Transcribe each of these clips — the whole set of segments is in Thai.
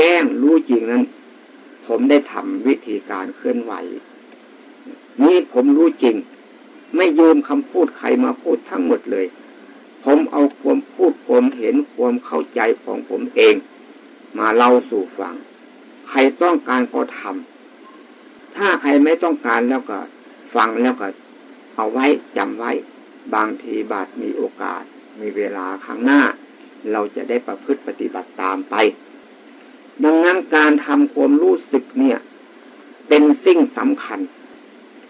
แจ้งรู้จริงนั้น ผมได้ทำวิธีการเคลื่อนไหว นี่ผมรู้จริง ไม่ยืมคำพูดใครมาพูดทั้งหมดเลย ผมเอาความพูดความเห็นความเข้าใจของผมเอง มาเล่าสู่ฟัง ใครต้องการก็ทำถ้าใครไม่ต้องการแล้วก็ ฟังแล้วก็ เอาไว้จำไว้ บางทีบาทมีโอกาส มีเวลาข้งหน้า เราจะได้ประพฤติปฏิบัติตามไป ดังนั้นการทำความรู้สึกเนี่ย เป็นสิ่งสำคัญ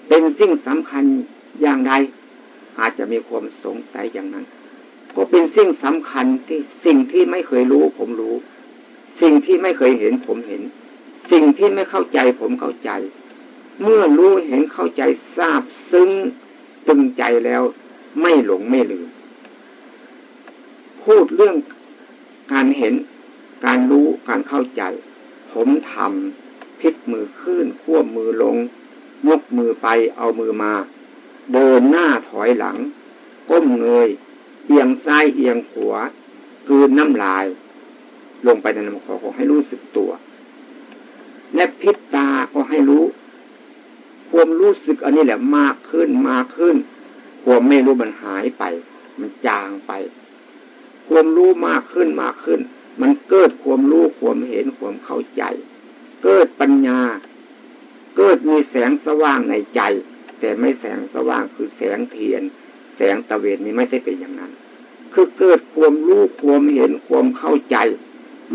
เป็นสิ่งสำคัญอย่างใดอาจจะมีความสงสัยอย่างนั้น ก็เป็นสิ่งสำคัญที่สิ่งที่ไม่เคยรู้ผมรู้ สิ่งที่ไม่เคยเห็นผมเห็น สิ่งที่ไม่เข้าใจผมเข้าใจ เมื่อรู้เห็นเข้าใจทราบซึ้งตึงใจแล้วไม่หลงไม่ลืม พูดเรื่องการเห็น การรู้การเข้าใจ ผมทำพลิกมือขึ้นควบมือลงยกมือไปเอามือมา เดินหน้าถอยหลัง ก้มเงย เอียงซ้ายเอียงขวาคืนน้ำลาย ลงไปในลำคอขอให้รู้สึกตัว และพิษตาก็ให้รู้ ความรู้สึกอันนี้แหละมากขึ้นมากขึ้น ความไม่รู้มันหายไป มันจางไป ความรู้มากขึ้นมากขึ้น มันเกิดความรู้ความเห็นความเข้าใจ เกิดปัญญา เกิดมีแสงสว่างในใจ แต่ไม่แสงสว่างคือแสงเทียน แสงตะเวนนี้ไม่ใช่เป็นอย่างนั้น คือเกิดความรู้ความเห็นความเข้าใจ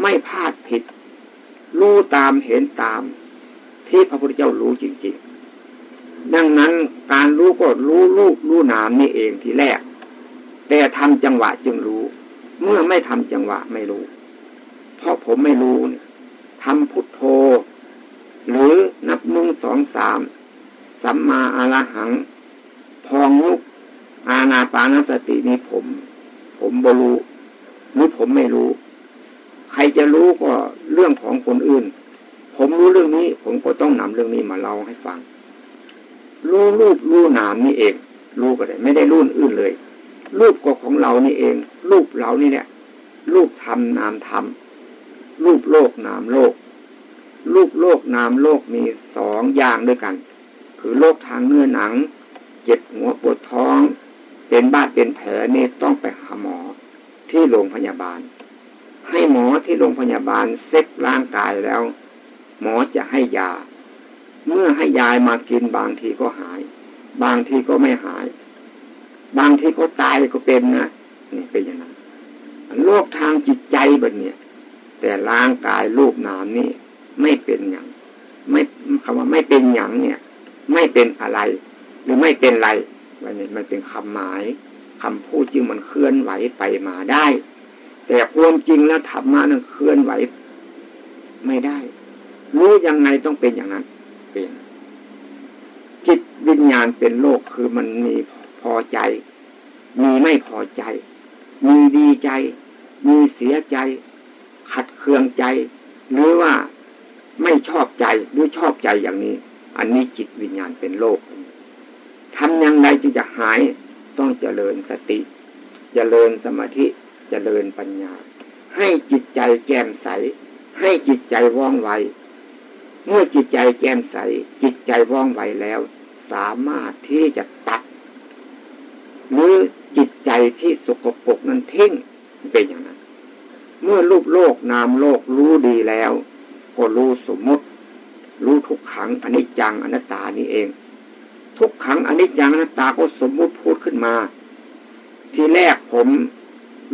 ไม่พลาดผิด รู้ตามเห็นตาม ที่พระพุทธเจ้ารู้จริงๆ ดังนั้นการรู้ก็รู้ลูกรู้นามนี่เองทีแรก แต่ทำจังหวะจึงรู้เมื่อไม่ทำจังหวะไม่รู้ เพราะผมไม่รู้เนี่ยทำพุทโธ หรือนับหนึ่งสองสามสัมมาอรหัง พองลุกอาณาปานสตินี้ผม ผมบรู้หรือผมไม่รู้ ใครจะรู้ก็เรื่องของคนอื่น ผมรู้เรื่องนี้ ผมก็ต้องนำเรื่องนี้มาเล่าให้ฟัง รู้รูปรู้นามนี่เอง รู้ก็ได้ไม่ได้รู้อื่นเลย รูปก็ของเรานี่เอง รูปเรานี่เนี่ยรูปธรรมนามธรรม รูปโลกนามโลก รูปโลกนามโลกมีสองอย่างด้วยกัน คือโรคทางเนื้อหนัง เจ็บหัวปวดท้อง เป็นบาดเป็นแผลนี่ต้องไปหาหมอที่โรงพยาบาล ให้หมอที่โรงพยาบาลเซ็กร่างกายแล้ว หมอจะให้ยา เมื่อให้ยายมากินบางทีก็หาย บางทีก็ไม่หาย บางทีก็ตายก็เป็นนะนี่เป็นอย่างนั้นโรคทางจิตใจแบบเนี้ย แต่ร่างกายรูปนามนี่ไม่เป็นอย่างไม่คำว่าไม่เป็นอย่างเนี่ย ไม่เป็นอะไร หรือไม่เป็นไรมันมันเป็นคำหมายคำพูดจึงมันเคลื่อนไหวไปมาได้ แต่ความจริงแล้วธรรมะนั้นเคลื่อนไหว ไม่ได้รู้ยังไงต้องเป็นอย่างนั้นเป็นจิตวิญญาณเป็นโลกคือมันมีพอใจ มีไม่พอใจ มีดีใจ มีเสียใจ ขัดเคืองใจ หรือว่าไม่ชอบใจหรือชอบใจอย่างนี้ อันนี้จิตวิญญาณเป็นโลกทำอย่างไรจึงจะหายต้องเจริญสติ เจริญสมาธิ เจริญปัญญา ให้จิตใจแจ่มใส ให้จิตใจว่องไว เมื่อจิตใจแจ่มใส จิตใจว่องไวแล้ว สามารถที่จะตัด หรือจิตใจที่สกปรกนั้นทิ้งเป็นอย่างนั้น เมื่อรูปโลกนามโลกรู้ดีแล้ว ก็รู้สมมติ รู้ทุกขังอนิจจังอนัตตานี่เอง ทุกขังอนิจจังอนัตตาก็สมมุติพูดขึ้นมา ทีแรกผม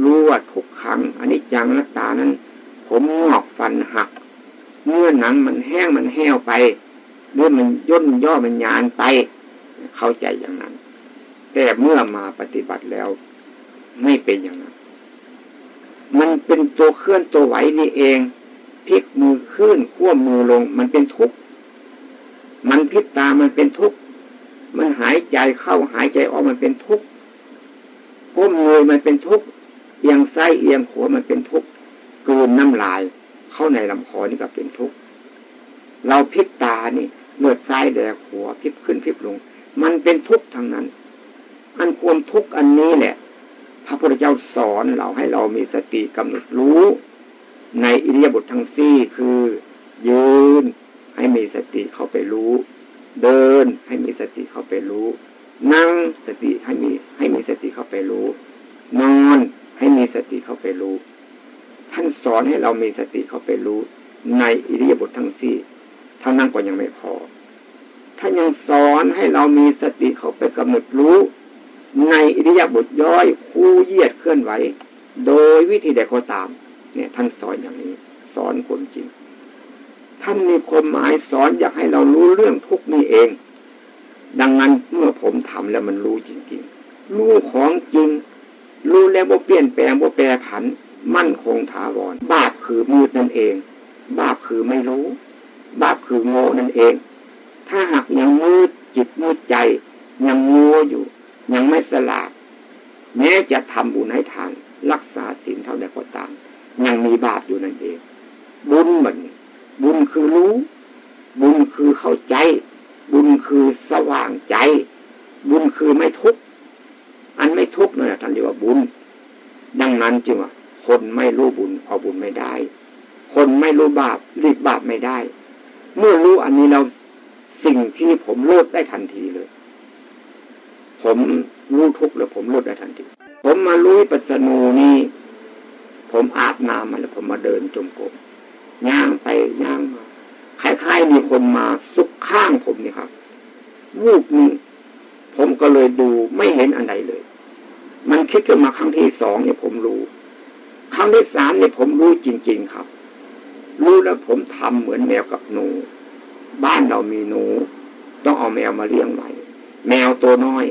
รู้ว่าทุกขังอนิจจังอนัตตานั้น ผมงอกฟันหัก เมื่อหนังมันแห้งมันแห้วไปหรือมันย่นย่อมันยานไป เข้าใจอย่างนั้น แต่เมื่อมาปฏิบัติแล้ว ไม่เป็นอย่างนั้น มันเป็นตัวเคลื่อนตัวไหวนี่เองพลิกมือขึ้นขั้วมือลง มันเป็นทุกข์มันพิษตามันเป็นทุกข์มันหายใจเข้าหายใจออกมันเป็นทุกข์ก้มเงยมันเป็นทุกข์เอียงไซ้เอียงขวมันเป็นทุกข์กลืนน้ำลาย เข้าในลำคอนี่ก็เป็นทุกข์เราพิกตานี่เลือดซ้ายแดกหัวพิบขึ้นพิบลง มันเป็นทุกข์ทางนั้น อันความทุกข์อันนี้แหละ พระพุทธเจ้าสอนเราให้เรามีสติกำหนดรู้ ในอิริยาบถททั้งสี่คือ ยืนให้มีสติเข้าไปรู้ เดินให้มีสติเข้าไปรู้ นั่งสติให้มีให้มีสติเข้าไปรู้ นอนให้มีสติเข้าไปรู้ ท่านสอนให้เรามีสติเข้าไปรู้ ในอิริยาบถททั้งสี่เท่านั้นก็ยังไม่พอท่านยังสอนให้เรามีสติเข้าไปกำหนดรู้ ในอิริยาบถย่อยคู่เยียดเคลื่อนไหว โดยวิธีใดก็ตาม เนี่ย ท่านสอนอย่างนี้ สอนคนจริง ท่านมีความหมายสอนอยากให้เรารู้เรื่องทุกนี้เอง ดังนั้นเมื่อผมทำแล้วมันรู้จริงๆ รู้ของจริง รู้แล้วว่าเปลี่ยนแปลงว่าแปรผัน มั่นคงถาวร บาปคือมืดนั่นเอง บาปคือไม่รู้ บาปคือโง่นั่นเอง ถ้าหากยังมืดจิตมืดใจยังโงัวอยู่ ยังไม่สลาดแม้จะทำบุญให้ทานรักษาศีลเท่าใดก็ตาม ยังมีบาปอยู่นั่นเอง บุญเหมือนบุญคือรู้ บุญคือเข้าใจ บุญคือสว่างใจ บุญคือไม่ทุกข์อันไม่ทุกข์นั่นท่านเรียกว่าบุญ ดังนั้นจึงว่าคนไม่รู้บุญเอาบุญไม่ได้ คนไม่รู้บาปรีบบาปไม่ได้ เมื่อรู้อันนี้เราสิ่งที่ผมลดได้ทันทีเลย ผมรู้ทุกข์แล้วผมลดได้ทันทีผมมารู้ปัสนูนี่ผมอาบน้ำมาแล้วผมมาเดินจมกรมย่างไปย่างมาคล้ายๆมีคนมาซุกข้างผมนี่ครับวูบนึงผมก็เลยดูไม่เห็นอันใดเลย มันคิดขึ้นมาครั้งที่สองเนี่ยผมรู้ ครั้งที่สามเนี่ยผมรู้จริง ๆครับ รู้แล้วผมทำเหมือนแมวกับหนู บ้านเรามีหนู ต้องเอาแมวมาเลี้ยงไว้แมวตัวน้อย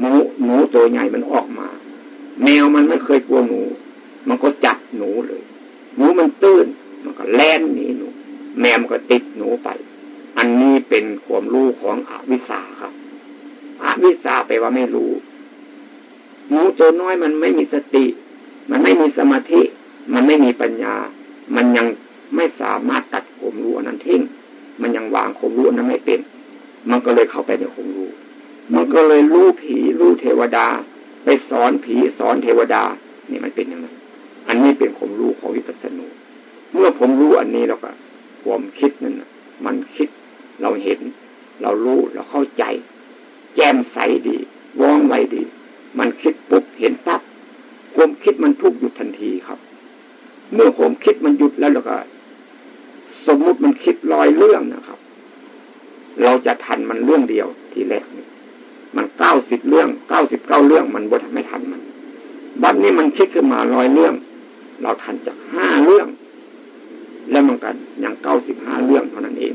หนูหนูตัวใหญ่มันออกมา แมวมันไม่เคยกลัวหนู มันก็จับหนูเลย หนูมันตื้น มันก็แล่นหนีหนู แมวมันก็ติดหนูไป อันนี้เป็นความรู้ของอวิสาครับอวิสาไปว่าไม่รู้ หนูตัวน้อยมันไม่มีสติ มันไม่มีสมาธิ มันไม่มีปัญญา มันยังไม่สามารถตัดความรู้นั้นทิ้ง มันยังวางคมรู้นั้นไม่เป็น มันก็เลยเข้าไปในคมรู้ มันก็เลยรู้ผีรู้เทวดา ไปสอนผีสอนเทวดานี่มันเป็นอย่างนั้น อันนี้เป็นคมรู้ของวิปัสสนูเมื่อผมรู้อันนี้แล้วก็ความคิดนั่นมันคิดเราเห็น เรารู้เราเข้าใจ แจ่มใสดีว่องไวดี มันคิดปุ๊บเห็นปั๊บความคิดมันทุกหยุดทันทีครับ เมื่อความคิดมันหยุดแล้วแล้วก็ สมมุติมันคิดลอยเรื่องนะครับ เราจะทันมันเรื่องเดียวทีแรกนี่ มันเก้าสิบเรื่องเก้าสิบเก้าเรื่องมันบดไม่ทันมันบัดนี้มันคิดขึ้นมาลอยเรื่อง เราทันจากห้าเรื่อง แล้วมันกันอย่างเก้าสิบห้าเรื่องเท่านั้นเอง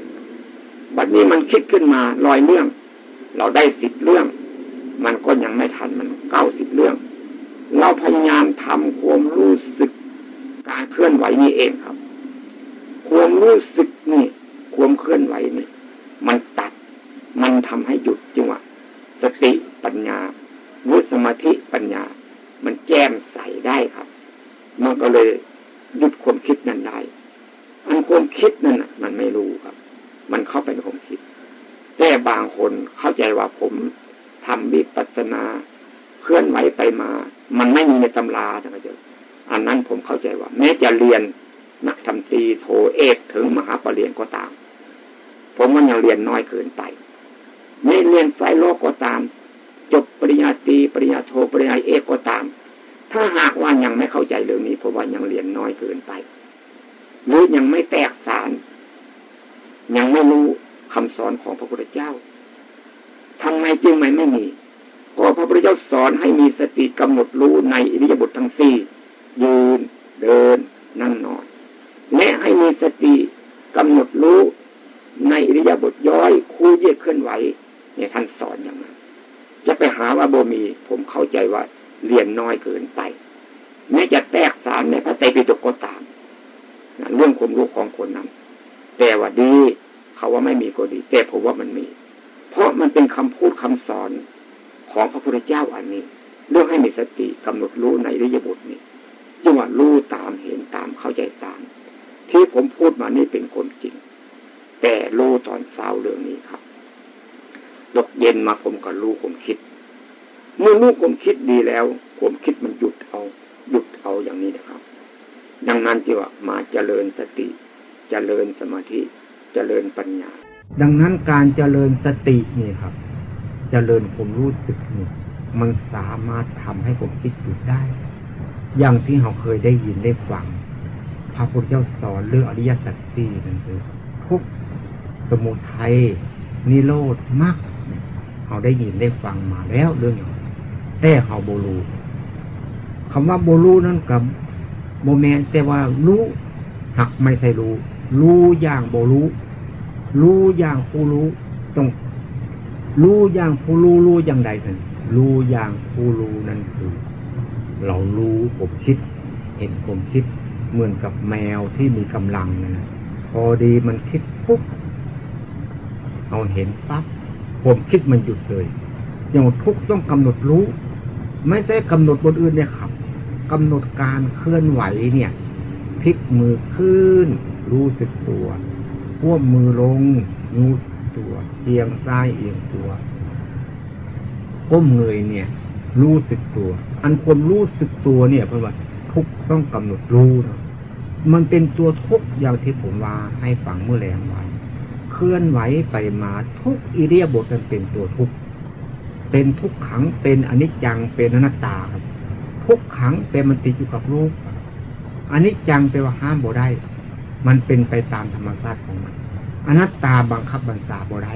บัดนี้มันคิดขึ้นมาลอยเรื่อง เราได้สิบเรื่อง มันก็ยังไม่ทันมันเก้าสิบเรื่อง เราพยายามทำความรู้สึก การเคลื่อนไหวนี้เองครับ ความรู้สึกนี่ ความเคลื่อนไหวนี่ มันตัด มันทำให้หยุดจังหวะ สติปัญญาวุสมาธิปัญญา มันแจ่มใสได้ครับ มันก็เลยหยุดความคิดนั้นได้ อันความคิดนั่นมันไม่รู้ครับ มันเข้าไปในความคิด แต่บางคนเข้าใจว่าผมทำวิปัสสนาเคลื่อนไหวไปมา มันไม่มีในตำรานะครับอันนั้นผมเข้าใจว่า แม้จะเรียนนักทำตีโทเอกถึงมหาปรริญญาก็ตาม ผมมันยังเรียนน้อยเกินไป ไม่เรียนสายโลกก็ตาม จบปริญญาตรีปริญญาโทปริญญาเอกก็ตาม ถ้าหากว่ายังไม่เข้าใจเรื่องนี้เพราะว่ายังเรียนน้อยเกินไป หรือยังไม่แตกสาร ยังไม่รู้คำสอนของพระพุทธเจ้าทำไมจึงไม่ไม่มีเพราะพระพุทธเจ้าสอนให้มีสติกำหนดรู้ในอิริยาบถทั้งสี่ยืนเดินนั่งนอนและให้มีสติกำหนดรู้ในอิริยาบถย่อยคู่เยียดเคลื่อนไหว เนี่ยท่านสอนอย่างนั้นจะไปหาว่าโบมีผมเข้าใจว่าเรียนน้อยเกินไป แม้จะแตกสารในพระไตรปิฎกก็ตามนะเรื่องความรู้ของคนนั้น แต่ว่าดี เขาว่าไม่มีก็ดี แต่ผมว่ามันมี เพราะมันเป็นคำพูดคำสอนของพระพุทธเจ้าอันนี้ เรื่องให้มีสติกำหนดรู้ในริยบทนี้จึงหว่ารู้ตามเห็นตามเข้าใจตาม ที่ผมพูดมานี่เป็นคนจริง แต่รู้ตอนเช้าเรื่องนี้ครับ ตกเย็นมาผมก็รู้ผมคิด เมื่อรู้ผมคิดดีแล้ว ผมคิดมันหยุดเอา หยุดเอาอย่างนี้นะครับ ดังนั้นจีว่ามาเจริญสติ เจริญสมาธิ เจริญปัญญา ดังนั้นการเจริญสตินี่ครับ เจริญผมรู้สึกนี่มันสามารถทำให้ผมคิดหยุดได้ อย่างที่เราเคยได้ยินได้ฟังพระพุทธเจ้าสอนเรื่องอริยสัจสี่นั่นคือทุกสมุทัยนิโรธมรรค เขาได้ยินได้ฟังมาแล้วเรื่องอย่างแต่เขาโบลูคำว่าโบลูนั่นกับโมเมนแต่ว่ารู้หักไม่ใช่รู้ รู้อย่างโบลูรู้อย่างผู้รู้ ต้องรู้อย่างผู้รู้รู้อย่างใดกันรู้อย่างผู้รู้นั่นคือ เรารู้ผมคิด เห็นผมคิด เหมือนกับแมวที่มีกำลังนะพอดีมันคิดปุ๊บเอาเห็นปั๊บ ผมคิดมันหยุดเลย อย่างทุกต้องกำหนดรู้ ไม่ใช่กำหนดบนอื่นเนี่ยครับกำหนดการเคลื่อนไหวเนี่ยพลิกมือขึ้น รู้สึกตัวพ่วมมือลงรู้ตัวเอียงซ้ายเอียงตัวก้มเงยเนี่ย รู้สึกตัว อันความรู้สึกตัวเนี่ยเพราะว่าทุกต้องกำหนดรู้นะมันเป็นตัวทุกอย่างที่ผมว่าให้ฝังเมื่อแรงไว้ เคลื่อนไหวไปมาทุกอิเดียบทมันเป็นตัวทุกเป็นทุกขังเป็นอนิจจังเป็นอนัตตาครับทุกขังเป็นมันติดอยู่กับรูปอนิจจังแปลว่าห้ามบ่ได้ มันเป็นไปตามธรรมชาติของมัน อนัตตาบังคับบัญชาบ่ได้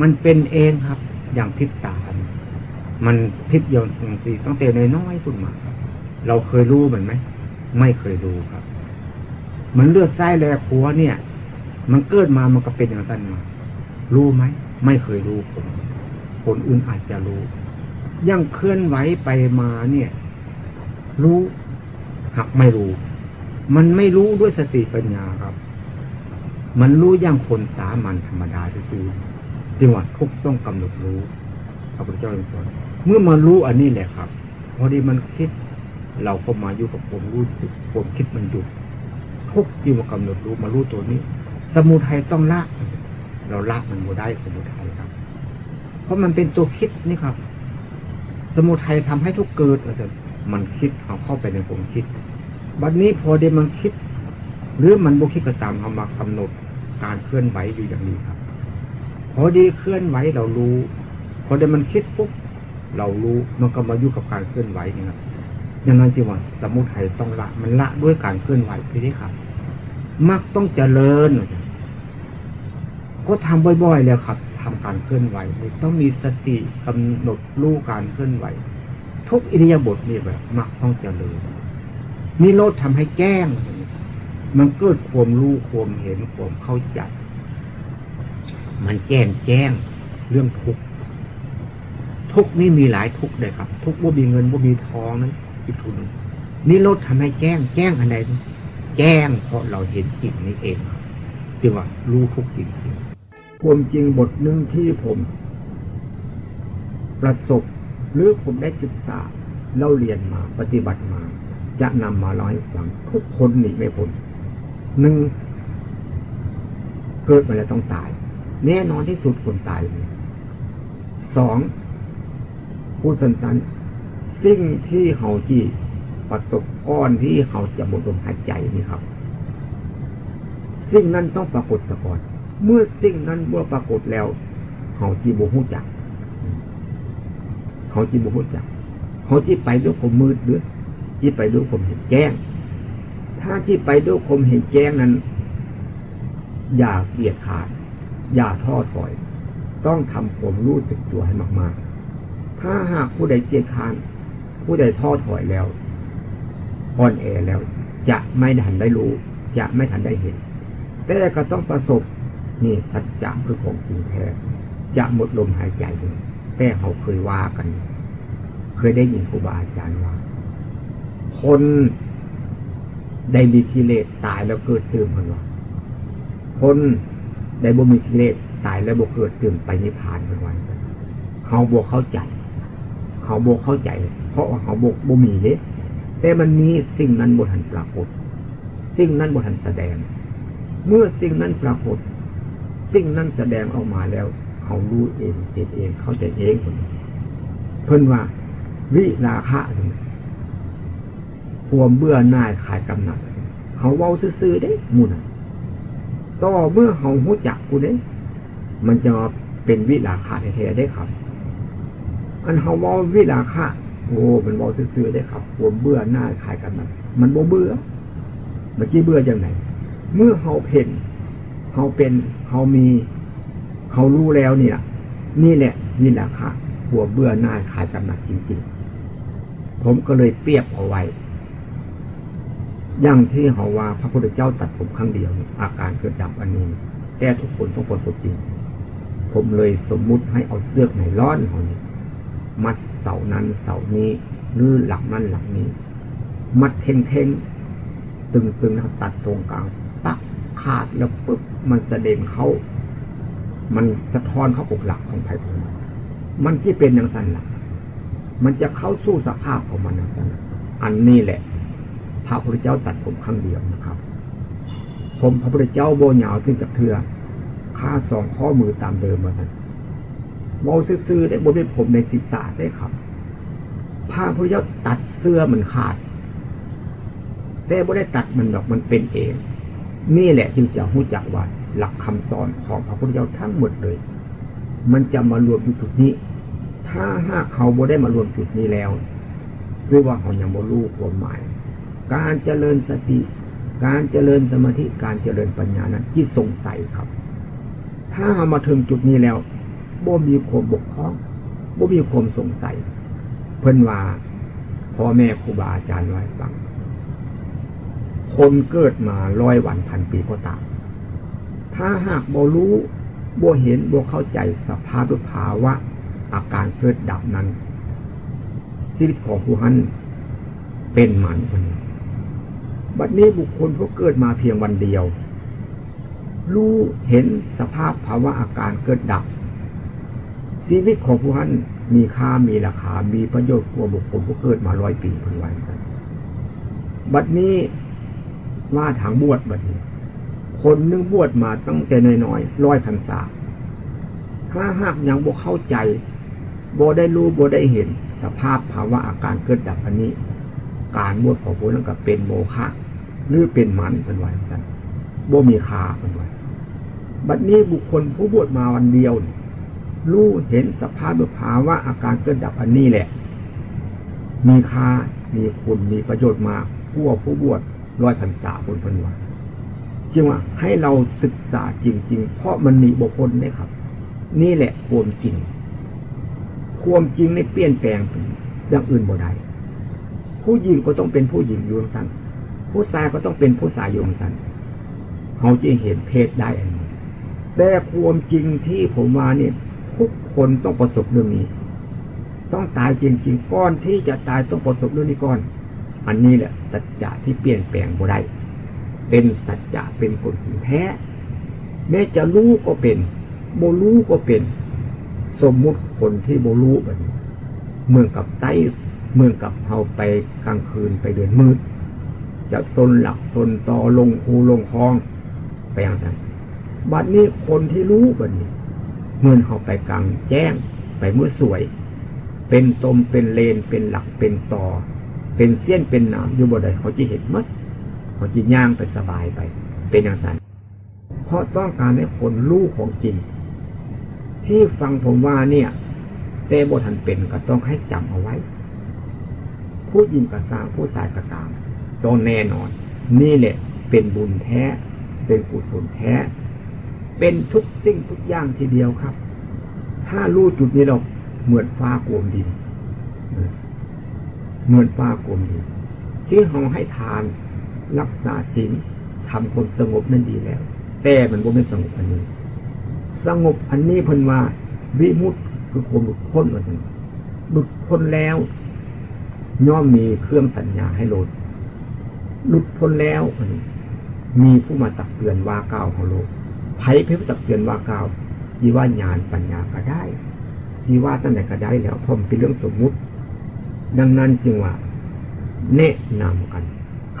มันเป็นเองครับ อย่างพิษตา มันพิษโยนสิ่งสีตั้งแต่ในน้อยๆขึ้นมา เราเคยรู้มันไหม ไม่เคยรู้ครับ มันเลือดไส้แลขัวเนี่ย มันเกิดมามันก็เป็นอย่างนั้นมารู้ไหมไม่เคยรู้ผมคนอื่นอาจจะรู้ยังเคลื่อนไหวไปมาเนี่ย รู้หักไม่รู้ มันไม่รู้ด้วยสติปัญญาครับ มันรู้อย่างคนสามัญธรรมดาที่คือจังหวะทุกต้องกำหนดรู้พระพุทธเจ้าสอนเมื่อมารู้อันนี้แหละครับพอดีมันคิด เราก็มาอยู่กับผมรู้สึกผมคิดมันหยุดทุกที่มากำหนดรู้มารู้ตัวนี้ สมุทัยต้องละ เราละมันบ่ได้สมุทัยครับ เพราะมันเป็นตัวคิดนี่ครับ สมุทัยทำให้ทุกเกิดมันคิดเอาเข้าไปในผมคิด บัดนี้พอเดมันคิด หรือมันบุคิดก็ตามเอามากำหนดการเคลื่อนไหวอยู่อย่างนี้ครับ พอดีเคลื่อนไหวเรารู้ พอเดมันคิดปุ๊บเรารู้มันก็มาอยู่กับการเคลื่อนไหวนี่ครับอย่างนั้นจีว่าสมุทัยต้องละ มันละด้วยการเคลื่อนไหวพี่นี่ครับมักต้องเจริญ ก็ทำบ่อยๆแล้วครับทำการเคลื่อนไหวต้องมีสติกำหนดรู้การเคลื่อนไหว ทุกอิริยาบถนี่แบบมักต้องเจริญนี่โลดทำให้แจ้ง มันเกิดความรู้ความเห็นความเข้าใจมันแจ้งแจ้งเรื่องทุกทุกนี่มีหลายทุกเลยครับ ทุกว่ามีเงินว่ามีทองนั้นอีกทุนนี่ลดทำให้แจ้งแจ้งอะไรแจ้งเพราะเราเห็นจริงนี้เองจึงว่ารู้ทุกจริง ความจริงบทหนึ่งที่ผม ประสบหรือผมได้ศึกษาเล่าเรียนมาปฏิบัติมา จะนำมาเล่าให้ฟังทุกคนหนีไม่พ้นหนึ่งเกิดมาแล้วต้องตาย แน่นอนที่สุดคนตายสองผู้สั้นๆสิ่งที่เขาที่ประสบก้อนที่เขาจะหมดลมหายใจนี่ครับ สิ่งนั้นต้องปรากฏก่อน เมื่อสิ่งนั้นเมื่อปรากฏแล้วเขาจีบูหูจักเขาจีบูหูจักเขาจีไปด้วยผมมืดหรือจีไปด้วยผมเห็นแจ้ง ถ้าที่ไปด้วยผมเห็นแจ้งนั้น อย่าเกียดขาด อย่าท้อถอย ต้องทำผมรู้สึกตัวให้มาก ๆ ถ้าหากผู้ใดเกียดขานผู้ใดท้อถอยแล้วอ่อนแอแล้ว จะไม่ทันได้รู้ จะไม่ทันได้เห็น แต่ก็ต้องประสบ นี่สัจจะคือของจริงแท้จะหมดลมหายใจเลยแต่เขาเคยว่ากัน เคยได้ยินครูบาอาจารย์ว่า คนได้มีกิเลสตายแล้วเกิดตื่นมันว่าคนได้บ่มีกิเลสตายแล้วบ่เกิดตื่นไปนิพพานมันวันเขาบวกเข้าใจ เขาบวกเข้าใจ เพราะว่าเขาบวกบ่มีเละแต่มันมีสิ่งนั้นบทันปรากฏ สิ่งนั้นบทันแสดง เมื่อสิ่งนั้นปรากฏ สิ่งนั้นแสดงออกมาแล้ว เขารู้เองเห็นเองเขาใจเองคนเพิ่นว่า วิราคะความเบื่อหน่ายขายกำหนัดเขาเว้าซื่อๆได้มูนต่อเมื่อเขาหูจักกูเด้มันจะเป็นวิราคะแท้ๆได้ครับ อันเขาเว้าวิราคะโอ้มันเว้าซื่อๆได้ครับความเบื่อหน่ายขายกำนัดมันบ่เบื่อเมื่อกี้เบื่อจังไหนเมื่อเขาเพ่นเขาเป็น เขามีเขารู้แล้วเนี่ย นี่แหละ นี่แหละค่ะหัวเบื่อหน้าขายกำนัดจริงๆ ผมก็เลยเปรียบเอาไว้ อย่างที่เขาว่า พระพุทธเจ้าตัดผมครั้งเดียว อาการเกิดดับอันนี้แก้ทุกคนต้องประสบจริง ผมเลยสมมุติให้เอาเสื้อไหนร้อนของนี้มัดเสานั้นเสานี้หรือหลักนั้นหลักนี้ มัดเท่งเท่งตึงๆนะตัดตรงกลางปัก ขาดแล้วปุ๊บมันจะเด่นเขา มันสะท้อนเข้าอกหลักของไผ่ผลมันที่เป็นอย่างสั้นหลักมันจะเข้าสู้สภาพของมันอย่างสั้นอันนี้แหละ พระพุทธเจ้าตัดผมครั้งเดียวนะครับ ผมพระพุทธเจ้าโบหยาวขึ้นจากเถื่อค่าสองข้อมือตามเดิมมาสันโมซื้อได้บนเป็นผมในศีรษะได้ครับพระพุทธเจ้าตัดเสื้อมันขาด แต่บ่ได้ตัดมันดอกมันเป็นเอง นี่แหละจึงจะหู้จักว่าหลักคำสอนของพระพุทธเจ้าทั้งหมดเลย มันจะมารวมอยู่จุดนี้ ถ้าหากเขาบ่ได้มารวมจุดนี้แล้วหรือว่าเขายังบ่รู้ความหมาย การเจริญสติ การเจริญสมาธิการเจริญปัญญานั้นที่สงสัยครับ ถ้าเรามาถึงจุดนี้แล้วบ่มีความบกพร่องบ่มีความสงสัย เพิ่นว่าพ่อแม่ครูบาอาจารย์ไว้ฟัง คนเกิดมาร้อยวันพันปีก็ตาม ถ้าหากบ่รู้บ่เห็นบ่เข้าใจสภาพหรือภาวะอาการเกิดดับนั้น ชีวิตของผู้หันเป็นหมันคนนี้บัดนี้บุคคลผู้เกิดมาเพียงวันเดียว รู้เห็นสภาพภาวะอาการเกิดดับ ชีวิตของผู้หันมีค่ามีราคา มีประโยชน์กว่าบุคคลผู้เกิดมาร้อยปีพันวันบัดนี้ ว่าทางบวชบัดนี้ คนนึงบวชมาตั้งแต่น้อยๆร้อยพรรษาถ้าหากยังบ่เข้าใจบ่ได้รู้บ่ได้เห็น สภาพภาวะอาการเกิดดับอันนี้ การบวชของพวกนั้นก็เป็นโมฆะหรือเป็นมันเป็นวันกันบ่มีคาเป็นวันบัดนี้บุคคลผู้บวชมาวันเดียวรู้เห็นสภาพภาวะอาการเกิดดับอันนี้แหละ มีค่ามีคุณมีประโยชน์มากผู้ผู้บวช ร้อยพรรษาคนพันวันจึงว่าให้เราศึกษาจริง ๆ เพราะมันมีบุคคลนี่ครับ นี่แหละความจริง ความจริงในเปลี่ยนแปลงอย่างอื่นบ่ได้ผู้หญิงก็ต้องเป็นผู้หญิงอยู่สั้นผู้ชายก็ต้องเป็นผู้ชายอยู่สั้นเขาจะเห็นเพศได้อันนี้แต่ความจริงที่ผมว่าเนี่ยทุกคนต้องประสบเรื่องนี้ ต้องตายจริงๆก้อนที่จะตายต้องประสบเรื่องนี้ก่อน อันนี้แหละสัจจะที่เปลี่ยนแปลงบ่ได้เป็นสัจจะเป็นคนแท้ แม้จะรู้ก็เป็นโมรู้ก็เป็น สมมุติคนที่โมรู้แบบเมืองกับไต้เมืองกับเฮาไปกลางคืนไปเดินมืด จะตนหลักตนต่อลงคูลงคลองไปอย่างนั้นบัดนี้คนที่รู้แบบนี้เมื่อเขาไปกลางแจ้ง ไปเมื่อสวย เป็นตมเป็นเลนเป็นหลักเป็นต่อ เป็นเสี้ยนเป็นหนามอยู่บ่ได้เขาจะเห็นมัดเขาจิย่างไปสบายไป เป็นอย่างนั้นเพราะต้องการให้คนรู้ของจริง ที่ฟังผมว่าเนี่ยเตโบทันเป็นก็ต้องให้จำเอาไว้ ผู้ยิงกระซางผู้ชายกระตามต้องแน่นอน นี่แหละเป็นบุญแท้ เป็นกุศลแท้ เป็นทุกสิ่งทุกอย่างทีเดียวครับ ถ้ารู้จุดนี้เราเหมือนฟ้ากลมดิน เหมือนฟ้ากลมดินที่เขาให้ทานรักษาศีลทำคนสงบนั่นดีแล้ว แต่มันก็ไม่สงบอันนี้ สงบอันนี้พันว่าวิมุตคือความหลุดพ้นอันนี้หลุดพ้นแล้ว ย่อมมีเครื่องสัญญาให้ลดหลุดพ้นแล้วอันนี้มีผู้มาตักเตือนว่าก้าของโลกไผ่เพื่อตักเตือนว่าก้าวยีว่าญาณปัญญาก็ได้ยีว่าตั้งแต่ก็ได้แล้วพรมเป็นเรื่องสมมุติ ดังนั้นจึงว่า แนะนำกัน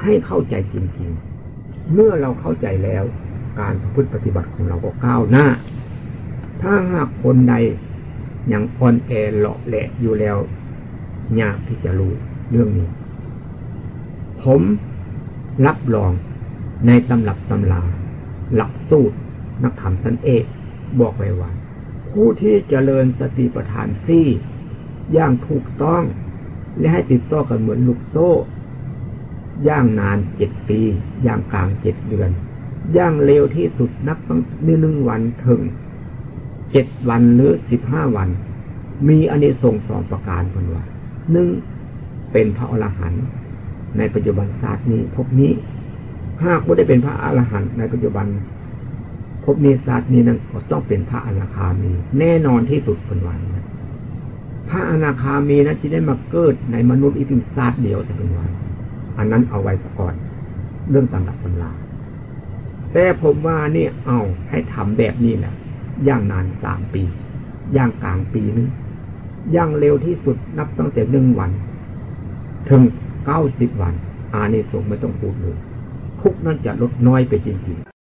ให้เข้าใจจริงๆ เมื่อเราเข้าใจแล้ว การพุทธปฏิบัติของเราก็ก้าวหน้า ถ้าหากคนใดยังอ่อนแอเลาะแหละอยู่แล้วยากที่จะรู้เรื่องนี้ ผมรับรองในตำรับตำลาหลักสูตร นักธรรมสันเอกบอกไว้ว่า ผู้ที่เจริญสติปัฏฐานซี่อย่างถูกต้อง และให้ติดต่อกันเหมือนลูกโซ่ ย่างนานเจ็ดปี ย่างกลางเจ็ดเดือน ย่างเร็วที่สุดนับตั้งหนึ่งวันถึงเจ็ดวันหรือสิบห้าวัน มีอันนี้ส่งสองประการคนว่าหนึ่งเป็นพระอรหันต์ในปัจจุบันศาสตร์นี้พบนี้ หากไม่ได้เป็นพระอรหันต์ในปัจจุบันพบนี้ศาสตร์นี้นั้นก็ต้องเป็นพระอนาคามี แน่นอนที่สุดคนวัน พระอนาคามีนั้นจะได้มาเกิดในมนุษย์อีกเพียงศาสตร์เดียวแต่เป็นวันอันนั้นเอาไว้ก่อน เรื่องตำรับตำราแต่ผมว่านี่เอาให้ทำแบบนี้แหละย่างนานสามปี ย่างกลางปีนึงย่างเร็วที่สุดนับตั้งแต่หนึ่งวัน ถึงเก้าสิบวัน อานิสงส์ไม่ต้องพูดเลยทุกนั้นจะลดน้อยไปจริงๆ